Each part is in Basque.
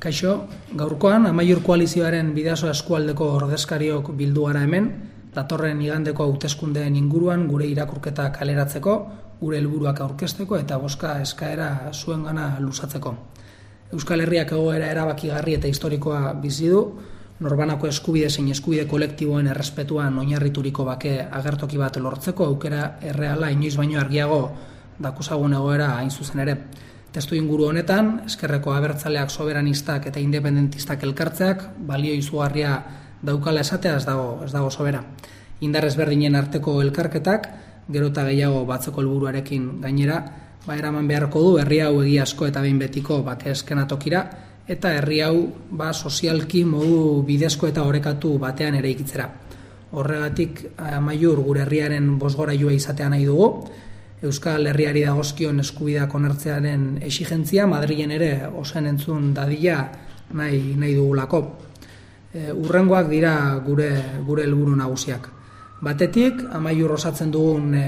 Kaixo, gaurkoan Amaiur koalizioaren bidazo eskualdeko ordezkariok bildu gara hemen, datorren igandeko hauteskundeen inguruan gure irakurketa kaleratzeko, gure helburuak aurkezteko eta boska eskaera zuengana lusatzeko. Euskal Herriak egoera erabakigarri eta historikoa bizi du, norbanako eskubide zein eskubide kolektiboen errespetuan oinarrituriko bake agertoki bat lortzeko aukera erreala inoiz baino argiago dakusagun egoera hain zuzen ere. Testu inguru honetan, eskerreko abertzaleak soberanistak eta independentistak elkartzeak, balio izugarria daukala esatea ez dago, ez dago sobera. Indarrez berdinen arteko elkarketak, gero eta gehiago batzeko helburuarekin gainera, ba, eraman beharko du herri hau egiazko eta behin betiko bake eskenatokira, eta herri hau ba, sozialki modu bidezko eta orekatu batean ere ikitzera. Horregatik, amaiur gure herriaren bosgora joa izatea nahi dugu, Euskal Herriari dagozkion eskubideak onartzearen exigentzia Madrilen ere osen entzun dadila nahi, nahi dugulako. E, urrengoak dira gure gure helburu nagusiak. Batetik, amaiur osatzen dugun e,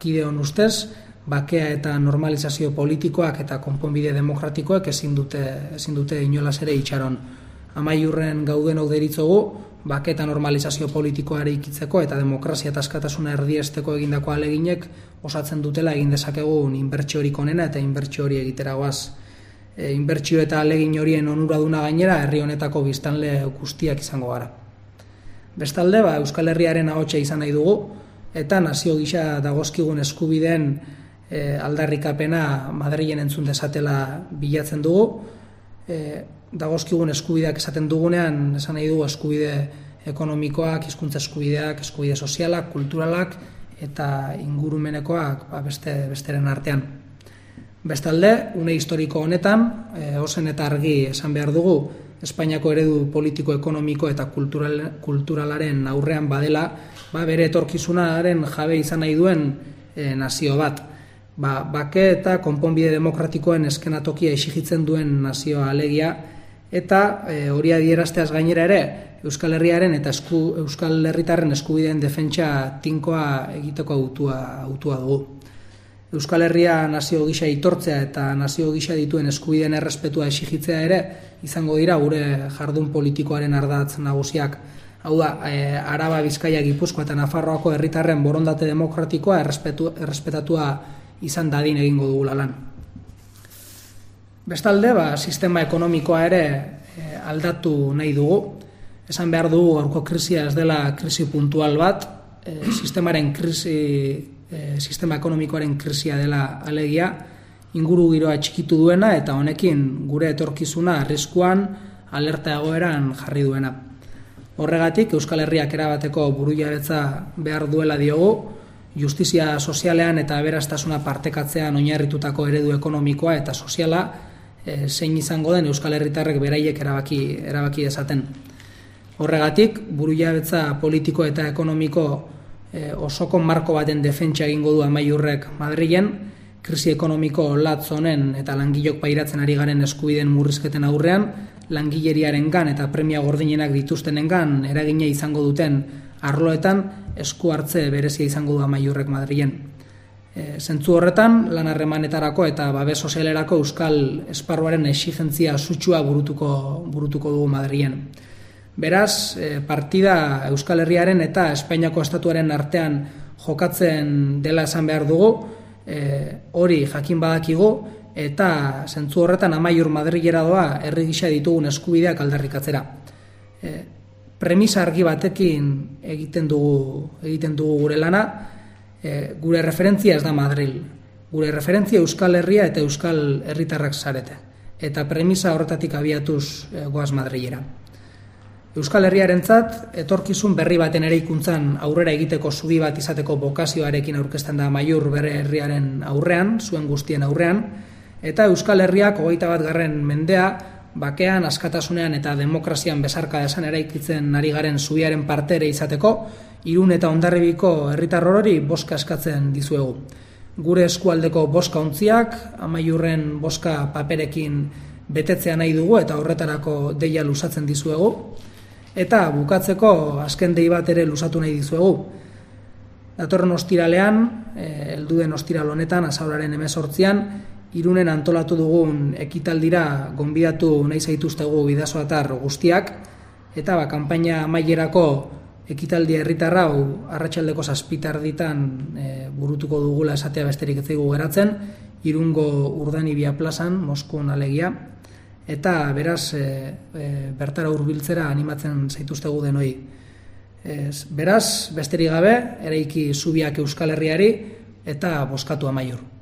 kideon ustez, bakea eta normalizazio politikoak eta konponbide demokratikoak ezin dute, ezin dute inolaz ere itxaron. Amaiurren gauden hau deritzogu, baketa normalizazio politikoari ikitzeko eta demokrazia eta askatasuna erdiesteko egindako aleginek osatzen dutela egin dezakegun inbertsio hori konena eta inbertsio hori egitera guaz. E, inbertsio eta alegin horien onuraduna gainera herri honetako biztanle guztiak izango gara. Bestalde, ba, Euskal Herriaren ahotsa izan nahi dugu, eta nazio gisa dagozkigun eskubideen e, aldarrikapena Madrilen entzun desatela bilatzen dugu, e, dagozkigun eskubideak esaten dugunean, esan nahi dugu eskubide ekonomikoak, hizkuntza eskubideak, eskubide sozialak, kulturalak eta ingurumenekoak ba, beste besteren artean. Bestalde, une historiko honetan, e, osen eta argi esan behar dugu, Espainiako eredu politiko, ekonomiko eta kultural, kulturalaren aurrean badela, ba, bere etorkizunaren jabe izan nahi duen e, nazio bat ba, bake eta konponbide demokratikoen eskenatokia exigitzen duen nazioa alegia, eta e, hori adierazteaz gainera ere, Euskal Herriaren eta esku, Euskal Herritarren eskubideen defentsa tinkoa egiteko autua, autua dugu. Euskal Herria nazio gisa itortzea eta nazio gisa dituen eskubideen errespetua exigitzea ere, izango dira gure jardun politikoaren ardatz nagusiak. Hau da, e, Araba, Bizkaia, Gipuzkoa eta Nafarroako herritarren borondate demokratikoa errespetu, errespetatua izan dadin egingo dugula lan. Bestalde, ba, sistema ekonomikoa ere e, aldatu nahi dugu. Esan behar dugu gaurko krisia ez dela krisi puntual bat, e, sistemaren krisi, e, sistema ekonomikoaren krisia dela alegia, inguru giroa txikitu duena eta honekin gure etorkizuna arriskuan alerta egoeran jarri duena. Horregatik Euskal Herriak erabateko buruiabetza behar duela diogu, justizia sozialean eta aberastasuna partekatzean oinarritutako eredu ekonomikoa eta soziala e, zein izango den Euskal Herritarrek beraiek erabaki erabaki dezaten. Horregatik, burujabetza politiko eta ekonomiko e, osoko marko baten defentsa egingo du Amaiurrek Madrilen, krisi ekonomiko latz honen eta langilok pairatzen ari garen eskubideen murrizketen aurrean, langileriarengan eta premia gordinenak dituztenengan eragina izango duten arloetan esku hartze berezia izango du amaiurrek Madrilen. E, zentzu horretan, lan harremanetarako eta babes sozialerako euskal esparruaren exigentzia sutsua burutuko, burutuko dugu Madrilen. Beraz, e, partida Euskal Herriaren eta Espainiako estatuaren artean jokatzen dela esan behar dugu, e, hori jakin badakigu, eta zentzu horretan amaiur Madrilera doa herri gisa ditugun eskubideak aldarrikatzera. E, premisa argi batekin egiten dugu egiten dugu gure lana, e, gure referentzia ez da Madril. Gure referentzia Euskal Herria eta Euskal Herritarrak zarete. Eta premisa horretatik abiatuz e, goaz Madrilera. Euskal Herriarentzat etorkizun berri baten ere ikuntzan aurrera egiteko zubi bat izateko bokazioarekin aurkezten da maiur bere herriaren aurrean, zuen guztien aurrean, eta Euskal Herriak hogeita bat garren mendea bakean, askatasunean eta demokrazian bezarka esan eraikitzen ari garen zuiaren partere izateko, irun eta ondarribiko herritar hori boska eskatzen dizuegu. Gure eskualdeko boska ontziak, amaiurren boska paperekin betetzea nahi dugu eta horretarako deia lusatzen dizuegu. Eta bukatzeko azken dei bat ere lusatu nahi dizuegu. Datorren ostiralean, eh, heldu den ostiral honetan, azauraren emezortzian, irunen antolatu dugun ekitaldira gonbidatu nahi zaituztegu bidazoatar guztiak, eta ba, kanpaina mailerako ekitaldi herritarra hau arratsaldeko zazpitar ditan e, burutuko dugula esatea besterik ez geratzen, irungo urdanibia plazan, Moskun alegia, eta beraz e, e, bertara hurbiltzera animatzen zaituztegu denoi. Ez, beraz, besterik gabe, eraiki zubiak Euskal Herriari eta boskatu amaiur.